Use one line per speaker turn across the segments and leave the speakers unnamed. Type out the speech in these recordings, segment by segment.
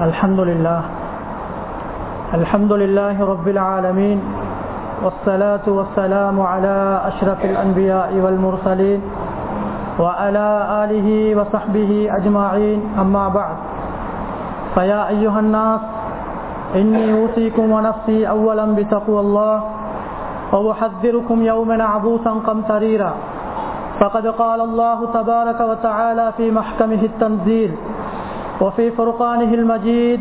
الحمد لله. الحمد لله رب العالمين. والصلاة والسلام على أشرف الأنبياء والمرسلين وعلى آله وصحبه أجمعين. أما بعد فيا أيها الناس إني أوصيكم ونفسي أولا بتقوى الله وأحذركم يوما عبوسا قمطريرا. فقد قال الله تبارك وتعالى في محكمه التنزيل وفي فرقانه المجيد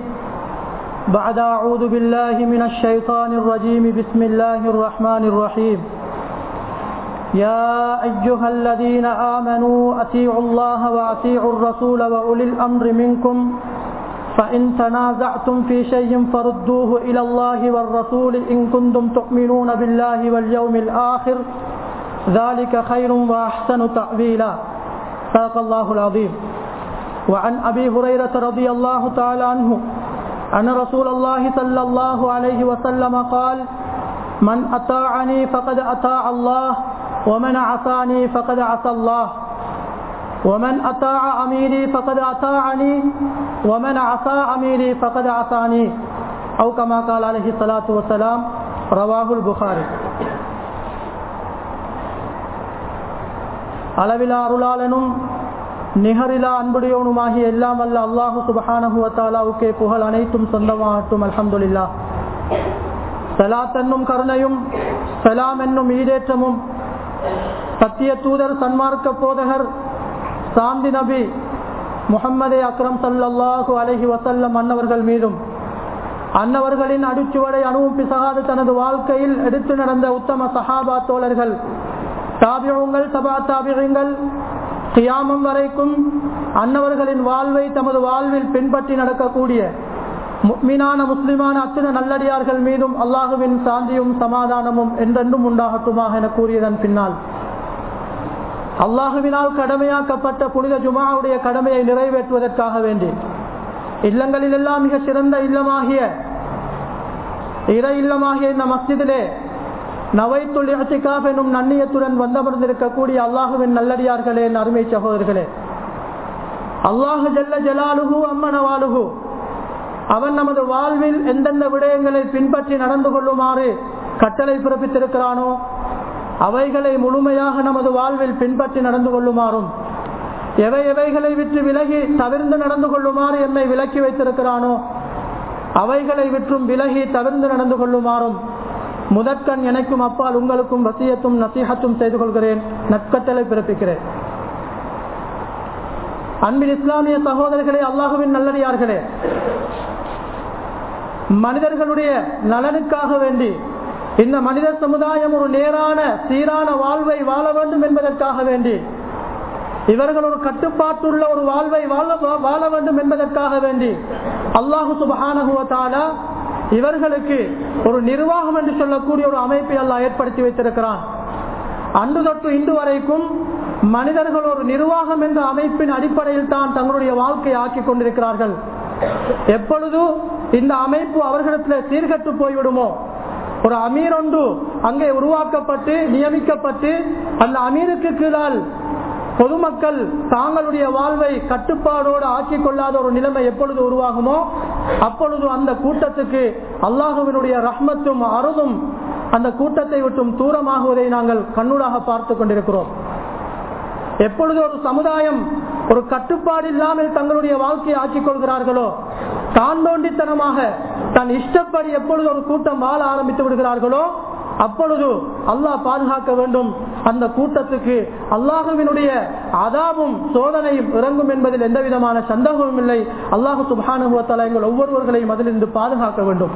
بعد أعوذ بالله من الشيطان الرجيم بسم الله الرحمن الرحيم. يا أيها الذين آمنوا أطيعوا الله وأطيعوا الرسول وأولي الأمر منكم فإن تنازعتم في شيء فردوه إلى الله والرسول إن كنتم تؤمنون بالله واليوم الآخر ذلك خير وأحسن تأويلا. صدق الله العظيم. وعن أبي هريرة رضي الله تعالى عنه أن رسول الله صلى الله عليه وسلم قال من أطاعني فقد أطاع الله ومن عصاني فقد عصى الله ومن أطاع أميري فقد أطاعني ومن عصى أميري فقد عصاني أو كما قال عليه الصلاة والسلام رواه البخاري அளவிலா அருளாளனும் நிகரிலா அன்புடையவனுமாகி எல்லாம் அல்ல அல்லாஹு சுபஹானஹுவத்தாலாவுக்கே புகழ் அனைத்தும் சொந்தமாகட்டும் அல்ஹம்துலில்லா. சலாத் என்னும் கருணையும் சலாம் என்னும் ஈடேற்றமும் சத்திய தூதர் சன்மார்க்க போதகர் சாந்தி நபி முகம்மதே அக்ரம் சல்லாஹூ அலஹி வசல்லம் அன்னவர்கள் மீதும் அன்னவர்களின் அடிச்சுவடை அணுவும் பிசகாது தனது வாழ்க்கையில் எடுத்து நடந்த உத்தம சஹாபா தோழர்கள் தாபியங்கள் சபா தாபியங்கள் கியாமம் வரைக்கும் அன்னவர்களின் வாழ்வை தமது வாழ்வில் பின்பற்றி நடக்கக்கூடிய மீனான முஸ்லிமான அத்தனை நல்லடியார்கள் மீதும் அல்லாஹுவின் சாந்தியும் சமாதானமும் என்றென்றும் உண்டாகட்டுமாக என கூறியதன் பின்னால். அல்லாஹுவினால் கடமையாக்கப்பட்ட புனித ஜுமாவுடைய கடமையை நிறைவேற்றுவதற்காக வேண்டி. இல்லங்களில் எல்லாம் மிக சிறந்த இல்லமாகிய இறை இல்லமாகிய இந்த மஸ்ஜிதிலே நவைத்துள் இழத்திக்காப் எனும் நன்னியத்துடன் வந்தமர்ந்திருக்கக்கூடிய அல்லாஹுவின் நல்லடியார்களே அருமை சகோதரர்களே. அல்லாஹு ஜல்ல ஜலாலுகு அம்மனவாலுகு அவன் நமது வாழ்வில் எந்தெந்த விடயங்களை பின்பற்றி நடந்து கொள்ளுமாறு கட்டளை பிறப்பித்திருக்கிறானோ அவைகளை முழுமையாக நமது வாழ்வில் பின்பற்றி நடந்து கொள்ளுமாறும் எவை எவைகளை விற்று விலகி தவிர்ந்து நடந்து கொள்ளுமாறு என்னை விலக்கி வைத்திருக்கிறானோ அவைகளை விற்றும் விலகி தவிர்ந்து நடந்து கொள்ளுமாறும் முதற்கண் எனக்கும் அப்பால் உங்களுக்கும் வசியத்தும் நசீகத்தும் செய்து கொள்கிறேன். நற்கட்டளை பிறப்பிக்கிறேன். அன்பின் இஸ்லாமிய சகோதரர்களே அல்லாஹுவின் நல்லடியார்களே மனிதர்களுடைய நலனுக்காக வேண்டி இந்த மனித சமுதாயம் ஒரு நேரான சீரான வாழ்வை வாழ வேண்டும் என்பதற்காக வேண்டி இவர்கள் ஒரு கட்டுப்பாட்டுள்ள ஒரு வாழ்வை வாழ வாழ வேண்டும் என்பதற்காக வேண்டி அல்லாஹு சுபஹானகுவத்தாலா இவர்களுக்கு ஒரு நிர்வாகம் என்று சொல்லக்கூடிய ஒரு அமைப்பை எல்லாம் ஏற்படுத்தி வைத்திருக்கிறான். அன்று தொட்டு இன்று வரைக்கும் மனிதர்கள் ஒரு நிர்வாகம் என்ற அமைப்பின் அடிப்படையில் தான் தங்களுடைய வாழ்க்கையை ஆக்கி கொண்டிருக்கிறார்கள். எப்பொழுது இந்த அமைப்பு அவர்களிடத்தில் சீர்கட்டு போய்விடுமோ ஒரு அமீர் ஒன்று அங்கே உருவாக்கப்பட்டு நியமிக்கப்பட்டு அந்த அமீருக்கு கீழால் பொதுமக்கள் தாங்களுடைய வாழ்வை கட்டுப்பாடோடு ஆக்கிக் கொள்ளாத ஒரு நிலைமை எப்பொழுது உருவாகுமோ அப்பொழுது அந்த கூட்டத்துக்கு அல்லாஹுவினுடைய ரஹ்மத்தும் அருதும் அந்த கூட்டத்தை விட்டும் தூரமாகுவதை நாங்கள் கண்ணூடாக பார்த்து கொண்டிருக்கிறோம். எப்பொழுது ஒரு சமுதாயம் ஒரு கட்டுப்பாடு இல்லாமல் தங்களுடைய வாழ்க்கையை ஆக்கிக் கொள்கிறார்களோ தான் தோண்டித்தனமாக தன் இஷ்டப்படி எப்பொழுது ஒரு கூட்டம் வாழ ஆரம்பித்து விடுகிறார்களோ அப்பொழுது அல்லாஹ் பாதுகாக்க வேண்டும். அந்த கூட்டத்துக்கு அல்லாஹுவினுடைய அதாவும் சோதனையும் இறங்கும் என்பதில் எந்த விதமான சந்தேகமும் இல்லை. அல்லாஹு சுபானுவத்தால எங்கள் ஒவ்வொருவர்களையும் அதிலிருந்து பாதுகாக்க வேண்டும்.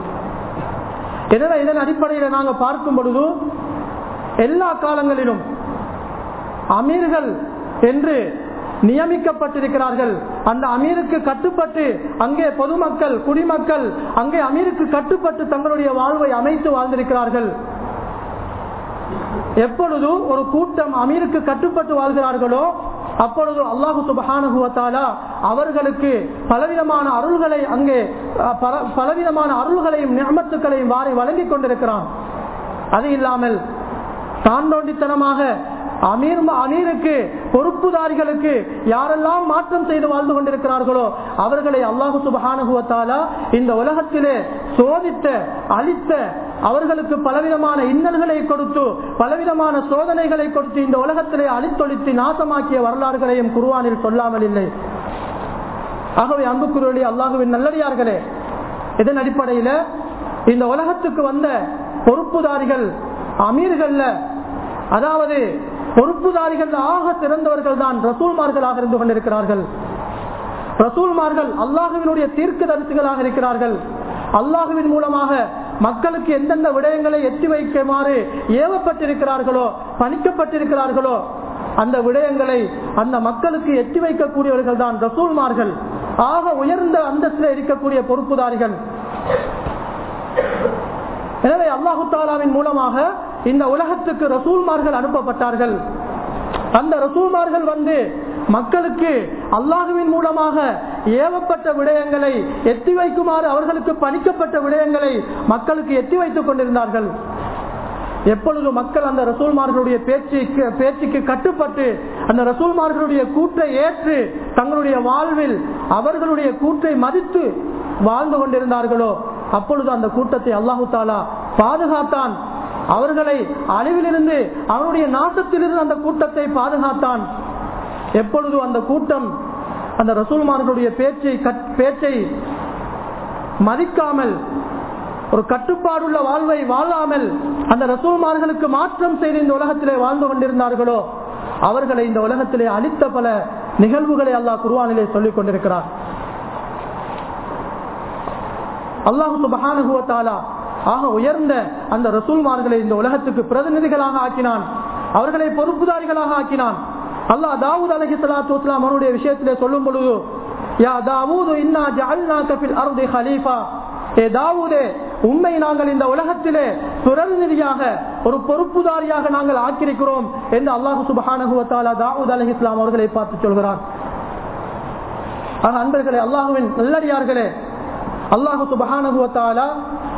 எனவே இதன் அடிப்படையில் நாங்கள் பார்க்கும் பொழுது எல்லா காலங்களிலும் அமீர்கள் என்று நியமிக்கப்பட்டிருக்கிறார்கள். அந்த அமீருக்கு கட்டுப்பட்டு அங்கே பொதுமக்கள் குடிமக்கள் அங்கே அமீருக்கு கட்டுப்பட்டு தங்களுடைய வாழ்வை அமைத்து வாழ்ந்திருக்கிறார்கள். எப்பொழுது ஒரு கூட்டம் அமீருக்கு கட்டுப்பட்டு வாழ்கிறார்களோ அப்பொழுது அல்லாஹு சுபஹானுவத்தாலா அவர்களுக்கு பலவிதமான அருள்களை அங்கே பலவிதமான அருள்களையும் நியமத்துக்களையும் வாரி வழங்கிக் கொண்டிருக்கிறான். அது இல்லாமல் தாண்டோண்டித்தனமாக அமீர் அமீருக்கு பொறுப்புதாரிகளுக்கு யாரெல்லாம் மாற்றம் செய்து வாழ்ந்து கொண்டிருக்கிறார்களோ அவர்களை அல்லாஹு சுபஹானுகுவத்தாலா இந்த உலகத்திலே சோதித்த அழித்த அவர்களுக்கு பலவிதமான இன்னல்களை கொடுத்து பலவிதமான சோதனைகளை கொடுத்து இந்த உலகத்திலே அழித்தொழித்து நாசமாக்கிய வரலாறுகளையும் குருவானில் சொல்லாமல் இல்லை. ஆகவே அன்புக்குரிய அல்லாஹுவின் நல்லடியார்களே இதன் அடிப்படையில இந்த உலகத்துக்கு வந்த பொறுப்புதாரிகள் அமீர்கள்ல அதாவது பொறுப்புதாரிகள் ஆக சிறந்தவர்கள் தான் ரசூல்மார்களாக இருந்து கொண்டிருக்கிறார்கள். ரசூல்மார்கள் அல்லாஹுவினுடைய தீர்க்க தரிசிகளாக இருக்கிறார்கள். அல்லாஹுவின் மூலமாக மக்களுக்கு எந்தெந்த விடயங்களை எத்தி வைக்குமாறு ஏவப்பட்டிருக்கிறார்களோ பணிக்கப்பட்டிருக்கிறார்களோ அந்த விடயங்களை அந்த மக்களுக்கு எட்டி வைக்கக்கூடியவர்கள் தான் ரசூல்மார்கள். ஆக உயர்ந்த அந்தஸ்தில் இருக்கக்கூடிய பொறுப்புதாரிகள். எனவே அல்லாஹு தாலாவின் மூலமாக இந்த உலகத்துக்கு ரசூல்மார்கள் அனுப்பப்பட்டார்கள். அந்த ரசூல்மார்கள் வந்து மக்களுக்கு அல்லாஹுவின் மூலமாக ஏவப்பட்ட விடயங்களை எத்தி வைக்குமாறு அவர்களுக்கு பணிக்கப்பட்ட விடயங்களை மக்களுக்கு எத்தி வைத்துக் கொண்டிருந்தார்கள். எப்பொழுது மக்கள் அந்த ரசூல்மார்களுடைய பேச்சுக்கு பேச்சுக்கு கட்டுப்பட்டு அந்த ரசூல்மார்களுடைய கூற்றை ஏற்று தங்களுடைய வாழ்வில் அவர்களுடைய கூற்றை மதித்து வாழ்ந்து கொண்டிருந்தார்களோ அப்பொழுது அந்த கூட்டத்தை அல்லாஹு தாலா பாதுகாத்தான். அவர்களை அழிவிலிருந்து அவருடைய நாசத்திலிருந்து அந்த கூட்டத்தை பாதுகாத்தான். எப்பொழுது அந்த கூட்டம் அந்த ரசூல்மார்களுடைய பேச்சை பேச்சை மதிக்காமல் ஒரு கட்டுப்பாடுள்ள வாழ்வை வாழாமல் அந்த ரசூல்மார்களுக்கு மாற்றம் செய்து இந்த உலகத்திலே வாழ்ந்து கொண்டிருந்தார்களோ அவர்களை இந்த உலகத்திலே அளித்த பல நிகழ்வுகளை அல்லாஹ் குருவானிலே சொல்லிக் கொண்டிருக்கிறார். அல்லாஹு மகானுகுவத்தாலா ஆக உயர்ந்த அந்த ரசூல்மார்களை இந்த உலகத்துக்கு பிரதிநிதிகளாக ஆக்கினான். அவர்களை பொறுப்புதாரிகளாக ஆக்கினான். அல்லாஹ் தாவூத் அலஹி சலாத்து வஸ்லாம் அவருடைய விஷயத்திலே சொல்லும் பொழுது யா தாவூது இன்னா அர்தி ஹலீஃபா. ஏ தாவூதே உண்மை நாங்கள் இந்த உலகத்திலே பிரதிநிதியாக ஒரு பொறுப்புதாரியாக நாங்கள் ஆக்கியிருக்கிறோம் என்று அல்லாஹு சுபஹானகுவத்தாலா தாவூத் அலஹி இஸ்லாம் அவர்களை பார்த்து சொல்கிறார். ஆக அன்பர்களே அல்லாஹுவின் நல்லடியார்களே அல்லாஹு சுபஹானுவத்தாலா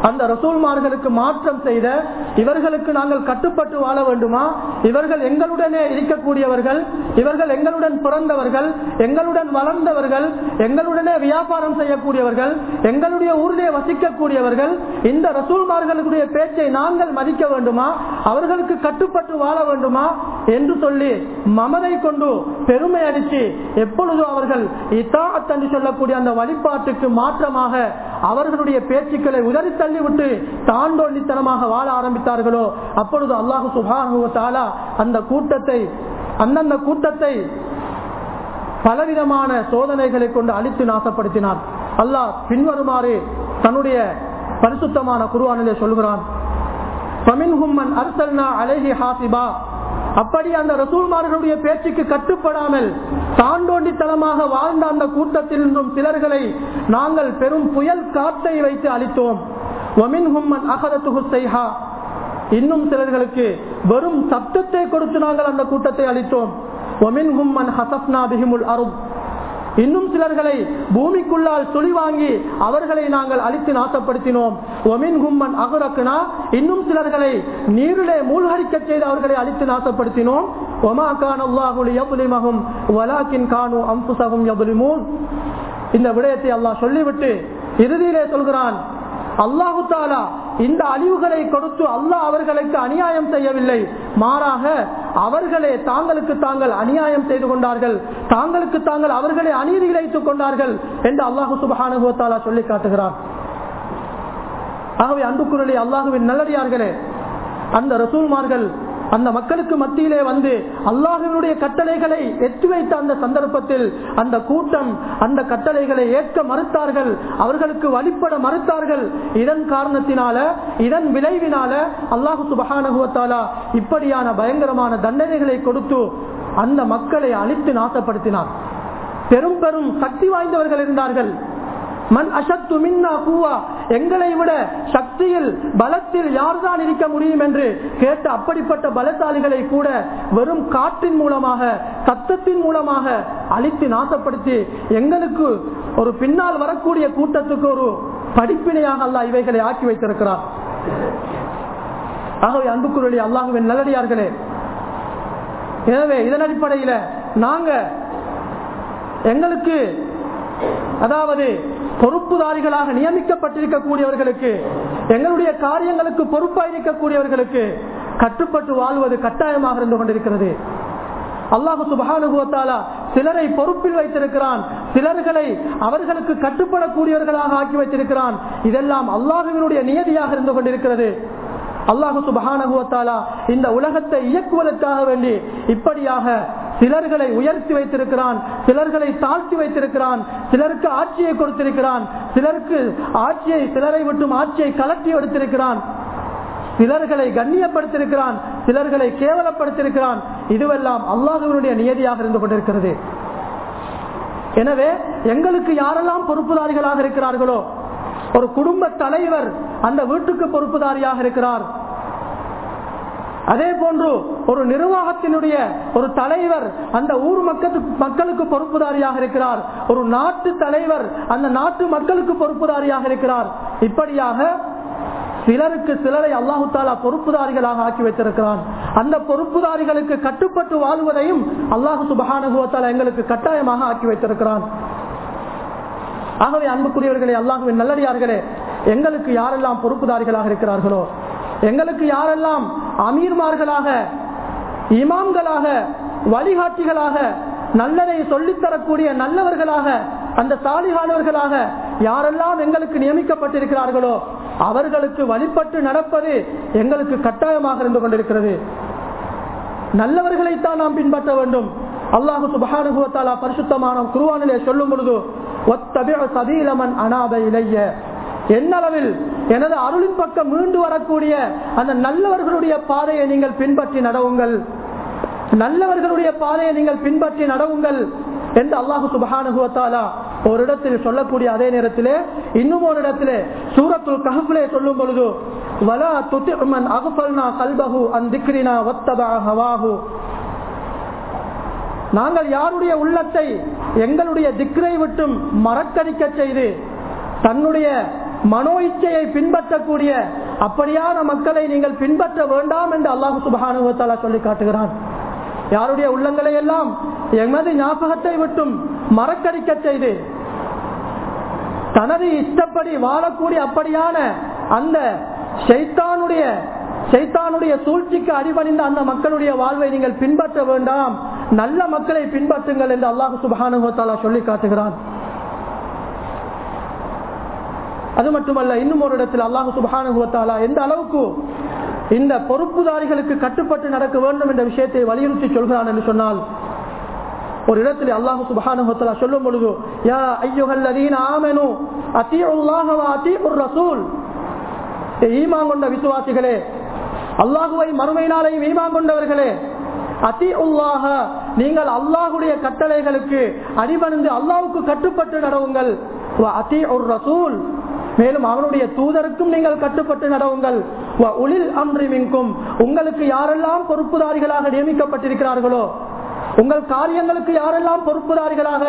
அந்த ரசூல்மார்களுக்கு மாற்றம் செய்த இவர்களுக்கு நாங்கள் கட்டுப்பட்டு வாழ வேண்டுமா? இவர்கள் எங்களுடனே இருக்கக்கூடியவர்கள் இவர்கள் எங்களுடன் பிறந்தவர்கள் எங்களுடன் வளர்ந்தவர்கள் எங்களுடனே வியாபாரம் செய்யக்கூடியவர்கள் எங்களுடைய ஊரிலே வசிக்கக்கூடியவர்கள் இந்த ரசூல்மார்களுடைய பேச்சை நாங்கள் மதிக்க வேண்டுமா? அவர்களுக்கு கட்டுப்பட்டு வாழ வேண்டுமா? என்று சொல்லி மமதை கொண்டு பெருமை அடித்து எப்பொழுதும் அவர்கள் இத்தாத் என்று சொல்லக்கூடிய அந்த வழிபாட்டுக்கு மாற்றமாக அவர்களுடைய பேச்சுக்களை உதறி தள்ளிவிட்டு தாண்டோல்லித்தனமாக வாழ ஆரம்பித்தார்களோ அப்பொழுது அல்லாஹு சுபானுவத்தாலா அந்த கூட்டத்தை அந்தந்த கூட்டத்தை பலவிதமான சோதனைகளை கொண்டு அழித்து நாசப்படுத்தினார். அல்லாஹ் பின்வருமாறு தன்னுடைய பரிசுத்தமான குருவானிலே சொல்கிறான். அழகி ஹாசிபா அப்படி அந்த ரசூல்மார்களுடைய பேச்சுக்கு கட்டுப்படாமல் தாண்டோண்டித்தனமாக வாழ்ந்த அந்த கூட்டத்தில் இருந்தும் சிலர்களை நாங்கள் பெரும் புயல் காற்றை வைத்து அளித்தோம் இன்னும் சிலர்களுக்கு வெறும் சத்தத்தை கொடுத்து நாங்கள் அந்த கூட்டத்தை அளித்தோம் இன்னும் சிலர்களை பூமிக்குள்ளால் துளி வாங்கி அவர்களை நாங்கள் அழித்து நாசப்படுத்தினோம். ஒமின் கும்மன் அகுரக்குனா இன்னும் சிலர்களை நீரிலே மூழ்கடிக்க செய்து அவர்களை அழித்து நாசப்படுத்தினோம். ஒமா கான் அல்லாஹுல் எபுலிமகும் வலாக்கின் கானு அம்புசகும் எபுலிமூன் இந்த விடயத்தை அல்லாஹ் சொல்லிவிட்டு இறுதியிலே சொல்கிறான். அல்லாஹு தாலா இந்த அழிவுகளை கொடுத்து அல்லாஹ் அவர்களுக்கு அநியாயம் செய்யவில்லை. மாறாக அவர்களே தாங்களுக்கு தாங்கள் அநியாயம் செய்து கொண்டார்கள். தாங்களுக்கு தாங்கள் அவர்களை அநீதி இழைத்துக் கொண்டார்கள் என்று அல்லாஹு சுபஹானுவத்தாலா சொல்லி காட்டுகிறார். ஆகவே அன்புக்குரலி அல்லாஹுவின் நல்லடியார்களே அந்த ரசூல்மார்கள் அந்த மக்களுக்கு மத்தியிலே வந்து அல்லாஹினுடைய கட்டளைகளை எத்தி வைத்த அந்த சந்தர்ப்பத்தில் அந்த கூட்டம் அந்த கட்டளைகளை ஏற்க மறுத்தார்கள் அவர்களுக்கு வழிபட மறுத்தார்கள். இதன் காரணத்தினால இதன் விளைவினால அல்லாஹு சுபகானகுவத்தாலா இப்படியான பயங்கரமான தண்டனைகளை கொடுத்து அந்த மக்களை அழித்து நாசப்படுத்தினார். பெரும் பெரும் சக்தி வாய்ந்தவர்கள் இருந்தார்கள். மண் அசத்து மின்னா கூவா. எங்களை விட சக்தியில் பலத்தில் யார்தான் இருக்க முடியும் என்று கேட்ட அப்படிப்பட்ட பலசாலிகளை கூட வெறும் காற்றின் மூலமாக சத்தத்தின் மூலமாக அழித்து நாசப்படுத்தி எங்களுக்கு ஒரு பின்னால் வரக்கூடிய கூட்டத்துக்கு ஒரு படிப்பினையாக அல்ல இவைகளை ஆக்கி வைத்திருக்கிறார். ஆகவே அன்புக்குரிய அல்லாஹுவின் நல்லடியார்களே எனவே இதன் அடிப்படையில் நாங்க எங்களுக்கு அதாவது பொறுப்புதாரிகளாக நியமிக்கப்பட்டிருக்கக்கூடியவர்களுக்கு எங்களுடைய காரியங்களுக்கு பொறுப்பாக இருக்கக்கூடியவர்களுக்கு கட்டுப்பட்டு வாழ்வது கட்டாயமாக இருந்து கொண்டிருக்கிறது. அல்லாஹு சுபானுபவத்தாலா சிலரை பொறுப்பில் வைத்திருக்கிறான் சிலர்களை அவர்களுக்கு கட்டுப்படக்கூடியவர்களாக ஆக்கி வைத்திருக்கிறான். இதெல்லாம் அல்லாஹுவினுடைய நியதியாக இருந்து கொண்டிருக்கிறது. அல்லாஹு சுபானுபவத்தாலா இந்த உலகத்தை இயக்குவதற்காக வேண்டி இப்படியாக சிலர்களை உயர்த்தி வைத்திருக்கிறான் சிலர்களை தாழ்த்தி வைத்திருக்கிறான் சிலருக்கு ஆட்சியை கொடுத்திருக்கிறான் சிலருக்கு ஆட்சியை சிலரை விட்டும் ஆட்சியை கலட்டி எடுத்திருக்கிறான். சிலர்களை கண்ணியப்படுத்திருக்கிறான் சிலர்களை கேவலப்படுத்திருக்கிறான். இதுவெல்லாம் அல்லாஹுவினுடைய நியதியாக இருந்து கொண்டிருக்கிறது. எனவே எங்களுக்கு யாரெல்லாம் பொறுப்புதாரிகளாக இருக்கிறார்களோ ஒரு குடும்ப தலைவர் அந்த வீட்டுக்கு பொறுப்புதாரியாக இருக்கிறார். அதே போன்று ஒரு நிர்வாகத்தினுடைய ஒரு தலைவர் அந்த ஊர் மக்களுக்கு மக்களுக்கு பொறுப்புதாரியாக இருக்கிறார். ஒரு நாட்டு தலைவர் அந்த நாட்டு மக்களுக்கு பொறுப்புதாரியாக இருக்கிறார். இப்படியாக சிலருக்கு சிலரை அல்லாஹு தாலா பொறுப்புதாரிகளாக ஆக்கி வைத்திருக்கிறான். அந்த பொறுப்புதாரிகளுக்கு கட்டுப்பட்டு வாழ்வதையும் அல்லாஹு சுபஹானுகுவத்தாலா எங்களுக்கு கட்டாயமாக ஆக்கி வைத்திருக்கிறான். ஆகவே அன்புக்குரியவர்களே அல்லாஹுவின் நல்லடியார்களே எங்களுக்கு யாரெல்லாம் பொறுப்புதாரிகளாக இருக்கிறார்களோ எங்களுக்கு யாரெல்லாம் அமீர்மார்களாக இமாம்களாக வழிகாட்டிகளாக நல்லதை சொல்லித்தரக்கூடிய நல்லவர்களாக அந்த சாலிகானவர்களாக யாரெல்லாம் எங்களுக்கு நியமிக்கப்பட்டிருக்கிறார்களோ அவர்களுக்கு வழிபட்டு நடப்பது எங்களுக்கு கட்டாயமாக இருந்து கொண்டிருக்கிறது. நல்லவர்களைத்தான் நாம் பின்பற்ற வேண்டும். அல்லாஹு சுபஹானுகுவத்தாலா பரிசுத்தமான குருவானிலே சொல்லும் பொழுது சபீலமன் அனாத என்னளவில் எனது அருளின் பக்கம் மீண்டு வரக்கூடிய அந்த நல்லவர்களுடைய பாதையை நீங்கள் பின்பற்றி நடவுங்கள். நல்லவர்களுடைய பாதையை நீங்கள் பின்பற்றி நடவுங்கள் என்று அல்லாஹு சுபகானுகுவத்தாலா ஒரு இடத்தில் சொல்லக்கூடிய அதே நேரத்திலே இன்னும் ஒரு இடத்திலே சூரத்துல் கஹஃபிலே சொல்லும் பொழுது வலா துத்திமன் அகுபல்னா கல்பகு அந்திக்ரினா வத்தபா ஹவாஹு. நாங்கள் யாருடைய உள்ளத்தை எங்களுடைய திக்ரை விட்டும் மறக்கடிக்க செய்து தன்னுடைய மனோ இச்சையை பின்பற்றக்கூடிய அப்படியான மக்களை நீங்கள் பின்பற்ற வேண்டாம் என்று அல்லாஹு சுபானுவத்தாலா சொல்லி காட்டுகிறான். யாருடைய உள்ளங்களை எல்லாம் எமது ஞாபகத்தை விட்டும் மறக்கடிக்க செய்து தனது இஷ்டப்படி வாழக்கூடிய அப்படியான அந்த சைத்தானுடைய சைத்தானுடைய சூழ்ச்சிக்கு அடிபணிந்த அந்த மக்களுடைய வாழ்வை நீங்கள் பின்பற்ற வேண்டாம். நல்ல மக்களை பின்பற்றுங்கள் என்று அல்லாஹு சுபானுவத்தாலா சொல்லி காட்டுகிறான். அது மட்டுமல்ல இன்னும் ஒரு இடத்தில் அல்லாஹு சுபானுவத்தாலா எந்த அளவுக்கு இந்த பொறுப்புதாரிகளுக்கு கட்டுப்பட்டு நடக்க வேண்டும் என்ற விஷயத்தை வலியுறுத்தி சொல்கிறான் என்று சொன்னால் ஒரு இடத்தில் அல்லாஹு சுபானுவத்தாலா சொல்லும் பொழுது யா ஐயுகல்லதீன ஆமெனு உல்லாஹவா அத்தி ஒரு ரசூல். ஈமான் கொண்ட விசுவாசிகளே அல்லாஹுவை மறுமை நாளையும் ஈமான் கொண்டவர்களே அதி உல்லாக நீங்கள் அல்லாஹுடைய கட்டளைகளுக்கு அடிபணிந்து அல்லாஹுக்கு கட்டுப்பட்டு நடவுங்கள். அதி ஒரு ரசூல். மேலும் அவனுடைய தூதருக்கும் நீங்கள் கட்டுப்பட்டு நடவுங்கள். உளில் அன்றிமிங்கும் உங்களுக்கு யாரெல்லாம் பொறுப்புதாரிகளாக நியமிக்கப்பட்டிருக்கிறார்களோ உங்கள் காரியங்களுக்கு யாரெல்லாம் பொறுப்புதாரிகளாக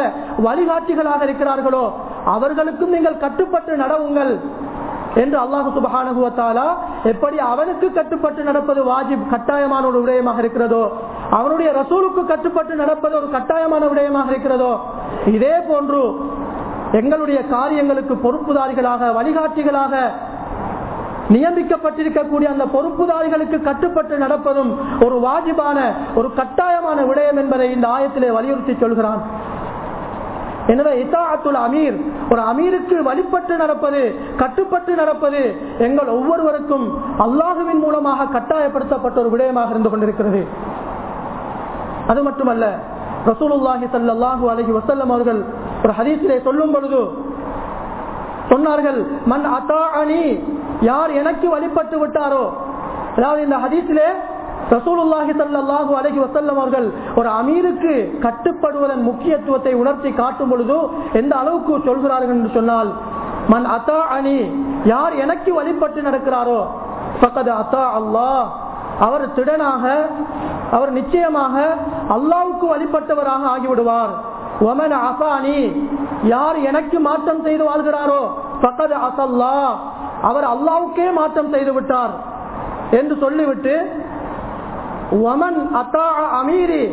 வழிகாட்டிகளாக இருக்கிறார்களோ அவர்களுக்கும் நீங்கள் கட்டுப்பட்டு நடவுங்கள் என்று அல்லாஹு சுபஹானுவத்தாலா எப்படி அவனுக்கு கட்டுப்பட்டு நடப்பது வாஜிப் கட்டாயமான ஒரு விடயமாக இருக்கிறதோ அவனுடைய ரசூலுக்கு கட்டுப்பட்டு நடப்பது ஒரு கட்டாயமான விடயமாக இருக்கிறதோ இதே போன்று எங்களுடைய காரியங்களுக்கு பொறுப்புதாரிகளாக வழிகாட்டிகளாக நியமிக்கப்பட்டிருக்கக்கூடிய அந்த பொறுப்புதாரிகளுக்கு கட்டுப்பட்டு நடப்பதும் ஒரு வாஜிபான ஒரு கட்டாயமான விடயம் என்பதை இந்த ஆயத்திலே வலியுறுத்தி சொல்கிறான். எனவே இத்தாத்துல் அமீர் ஒரு அமீருக்கு வழிபட்டு நடப்பது கட்டுப்பட்டு நடப்பது எங்கள் ஒவ்வொருவருக்கும் அல்லாஹுவின் மூலமாக கட்டாயப்படுத்தப்பட்ட ஒரு விடயமாக இருந்து கொண்டிருக்கிறது. அது மட்டுமல்ல ரசூலுல்லாஹி சல்லாஹூ அலஹி வசல்லம் அவர்கள் ஒரு ஹதீஸிலே சொல்லும் பொழுது சொன்னார்கள் மன் அத்தா அணி யார் எனக்கு வழிபட்டு விட்டாரோ? அதாவது இந்த ஹதீஸிலே ரசூலுல்லாஹி சல்லாஹு அலஹி வசல்லம் அவர்கள் ஒரு அமீருக்கு கட்டுப்படுவதன் முக்கியத்துவத்தை உணர்த்தி காட்டும் பொழுது எந்த அளவுக்கு சொல்கிறார்கள் என்று சொன்னால் மன் அத்தா அணி யார் எனக்கு வழிபட்டு நடக்கிறாரோ? பக்கது அத்தா அல்லாஹ். அவர் திடனாக அவர் நிச்சயமாக அல்லாவுக்கு வழிபட்டவராக ஆகிவிடுவார். ஒமன் அசானி யார் எனக்கு மாற்றம் செய்து வாழ்கிறாரோ பக்கது அசல்லா அவர் அல்லாவுக்கே மாற்றம் செய்து விட்டார் என்று சொல்லிவிட்டு ஒமன் அத்தா அமீரி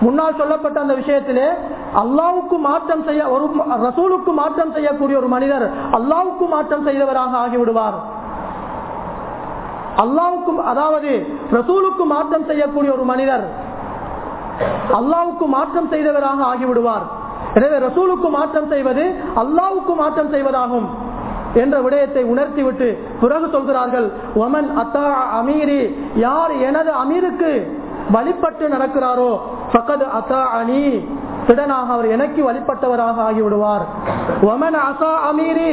முன்னால் சொல்லப்பட்ட அந்த விஷயத்திலே அல்லாவுக்கு மாற்றம் செய்ய ஒரு ரசூலுக்கு மாற்றம் செய்யக்கூடிய ஒரு மனிதர் அல்லாவுக்கு மாற்றம் செய்தவராக ஆகிவிடுவார். அல்லாவுக்கும் அதாவது ரசூலுக்கு மாற்றம் செய்யக்கூடிய ஒரு மனிதர் அல்லாவுக்கு மாற்றம் செய்தவராக ஆகிவிடுவார். எனவே ரசூலுக்கு மாற்றம் செய்வது அல்லாவுக்கு மாற்றம் செய்வதாகும் என்ற விடயத்தை உணர்த்திவிட்டு பிறகு சொல்கிறார்கள் ஒமன் அத்தா அமீரி யார் எனது அமீருக்கு வழிபட்டு நடக்கிறாரோ பக்கது அத்தா அணி திடனாக அவர் எனக்கு வழிபட்டவராக ஆகிவிடுவார். ஒமன் அசா அமீரி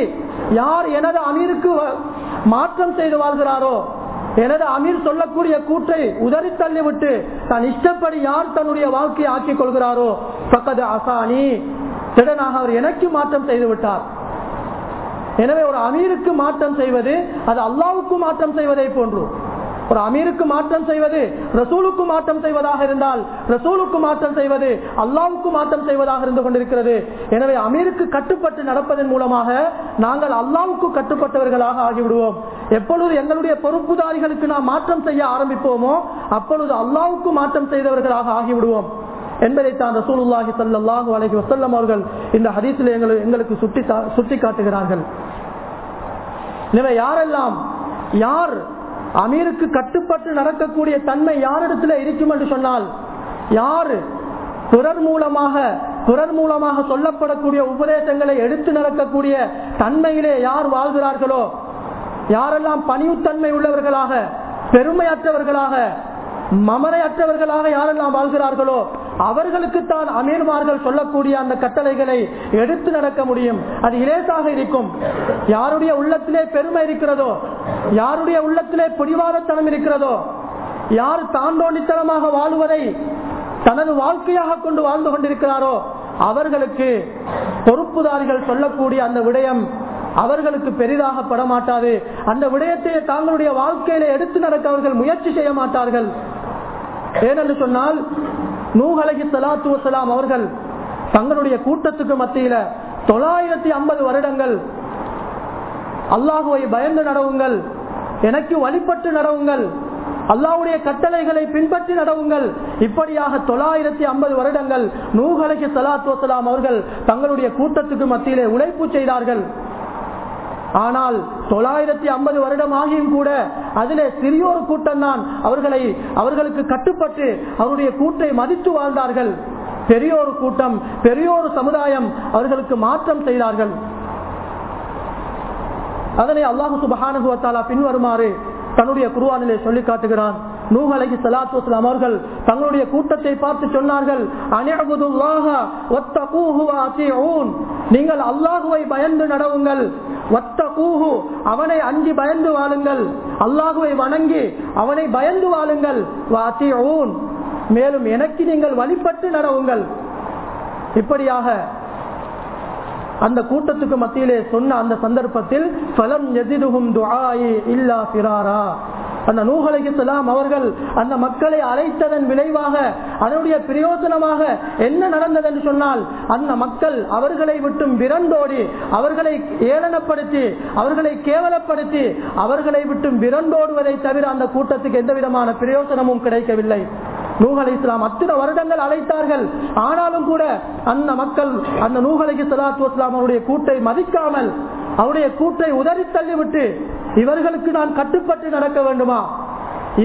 யார் எனது அமீருக்கு மாற்றம் செய்து வாழ்கிறாரோ எனது அமீர் சொல்லக்கூடிய கூற்றை உதறி தள்ளிவிட்டு தான் இஷ்டப்படி யார் தன்னுடைய வாழ்க்கையை ஆக்கிக் கொள்கிறாரோ பக்கது அசானி. திடனாக அவர் எனக்கு மாற்றம் செய்து விட்டார் எனவே ஒரு அமீருக்கு மாற்றம் செய்வது அது அல்லாவுக்கு மாற்றம் செய்வதை போன்று. ஒரு அமீருக்கு மாற்றம் செய்வது ரசூலுக்கு மாற்றம் செய்வதாக இருந்தால் ரசூலுக்கு மாற்றம் செய்வது அல்லாவுக்கு மாற்றம் செய்வதாக இருந்து கொண்டிருக்கிறது. எனவே அமீருக்கு கட்டுப்பட்டு நடப்பதன் மூலமாக நாங்கள் அல்லாவுக்கு கட்டுப்பட்டவர்களாக ஆகிவிடுவோம். எப்பொழுது எங்களுடைய பொறுப்புதாரிகளுக்கு நாம் மாற்றம் செய்ய ஆரம்பிப்போமோ அப்பொழுது அல்லாவுக்கு மாற்றம் செய்தவர்களாக ஆகிவிடுவோம். என்பதைத்தான் ரசூலுல்லாஹி சல்லாஹூ அலஹி வசல்லம் அவர்கள் இந்த ஹதீஸில் எங்களுக்கு சுட்டி சுட்டி காட்டுகிறார்கள் எனவே யாரெல்லாம் யார் அமீருக்கு கட்டுப்பட்டு நடக்கக்கூடிய தன்மை யாரிடத்துல இருக்கும் என்று சொன்னால் யார்? பிறர் மூலமாக பிறர் மூலமாக சொல்லப்படக்கூடிய உபதேசங்களை எடுத்து நடக்கக்கூடிய தன்மையிலே யார் வாழ்கிறார்களோ யாரெல்லாம் பணிவுத்தன்மை உள்ளவர்களாக பெருமையற்றவர்களாக மமரையற்றவர்களாக யாரெல்லாம் வாழ்கிறார்களோ அவர்களுக்குத்தான் அமீர்மார்கள் சொல்லக்கூடிய அந்த கட்டளைகளை எடுத்து நடக்க முடியும். அது இலேசாக இருக்கும். யாருடைய உள்ளத்திலே பெருமை இருக்கிறதோ யாருடைய உள்ளத்திலே பிடிவாதத்தனம் இருக்கிறதோ யார் தாண்டோண்டித்தனமாக வாழுவதை தனது வாழ்க்கையாக கொண்டு வாழ்ந்து கொண்டிருக்கிறாரோ அவர்களுக்கு பொறுப்புதாரிகள் சொல்லக்கூடிய அந்த விடயம் அவர்களுக்கு பெரிதாக படமாட்டாது. அந்த விடயத்தை தாங்களுடைய வாழ்க்கையில எடுத்து நடக்க அவர்கள் முயற்சி செய்ய மாட்டார்கள். ஏனென்று சொன்னால் நூகலகி சலாத்துவசலாம் அவர்கள் தங்களுடைய கூட்டத்துக்கு மத்தியில தொள்ளாயிரத்தி ஐம்பது வருடங்கள் அல்லாஹுவை பயந்து நடவுங்கள். எனக்கு வழிபட்டு நடவுங்கள். அல்லாவுடைய கட்டளைகளை பின்பற்றி நடவுங்கள். இப்படியாக தொள்ளாயிரத்தி ஐம்பது வருடங்கள் நூகலகி சலாத்து வசலாம் அவர்கள் தங்களுடைய கூட்டத்துக்கு மத்தியிலே உழைப்பு செய்தார்கள். ஆனால் தொள்ளாயிரத்தி ஐம்பது வருடம் ஆகியும் கூட அதிலே சிறியோர் கூட்டம் தான் அவர்களை அவர்களுக்கு கட்டுப்பட்டு அவருடைய கூட்டை மதித்து வாழ்ந்தார்கள். பெரியோரு கூட்டம் பெரியோரு சமுதாயம் அவர்களுக்கு மாற்றம் செய்தார்கள். அதனை அல்லாஹு சுபஹானுவத்தாலா பின்வருமாறு தன்னுடைய குருவானிலே சொல்லி காட்டுகிறான். நூஹ் அலகி சலாத்து வஸ்லாம் அவர்கள் தங்களுடைய கூட்டத்தை பார்த்து சொன்னார்கள் நீங்கள் அல்லாஹுவை பயந்து நடவுங்கள். அவனை அஞ்சி பயந்து வாழுங்கள். அல்லாஹுவை வணங்கி அவனை பயந்து வாழுங்கள். மேலும் எனக்கு நீங்கள் வழிபட்டு நடவுங்கள். இப்படியாக அந்த கூட்டத்துக்கு மத்தியிலே சொன்ன அந்த சந்தர்ப்பத்தில் பலம் எதிரும் துஆயே இல்லா பிராரா அந்த நூகலைக்குலாம் அவர்கள் அந்த மக்களை அழைத்ததன் விளைவாக அதனுடைய பிரயோஜனமாக என்ன நடந்தது என்று சொன்னால் அந்த மக்கள் அவர்களை விட்டும் விரண்டோடி அவர்களை ஏளனப்படுத்தி அவர்களை கேவலப்படுத்தி அவர்களை விட்டும் விரண்டோடுவதை தவிர அந்த கூட்டத்துக்கு எந்த விதமான பிரயோஜனமும் கிடைக்கவில்லை. நூகலை இஸ்லாம் அத்தனை வருடங்கள் அழைத்தார்கள். ஆனாலும் கூட அந்த மக்கள் அந்த நூகலைக்கு சலாத்து வஸ்லாம் அவருடைய கூட்டை மதிக்காமல் அவருடைய கூட்டை உதறி தள்ளிவிட்டு இவர்களுக்கு நான் கட்டுப்பட்டு நடக்க வேண்டுமா?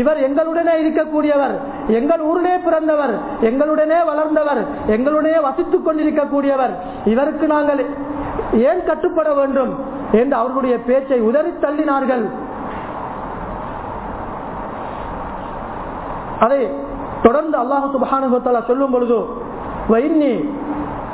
இவர் எங்களுடனே இருக்கக்கூடியவர் எங்கள் ஊரிலே பிறந்தவர் எங்களுடனே வளர்ந்தவர் எங்களுடனே வசித்துக் கொண்டிருக்கக்கூடியவர் இவருக்கு நாங்கள் ஏன் கட்டுப்பட வேண்டும் என்று அவர்களுடைய பேச்சை உதறி தள்ளினார்கள். அதை தொடர்ந்து அல்லாஹு சுபானுகத்தாலா சொல்லும் பொழுது வைன்னி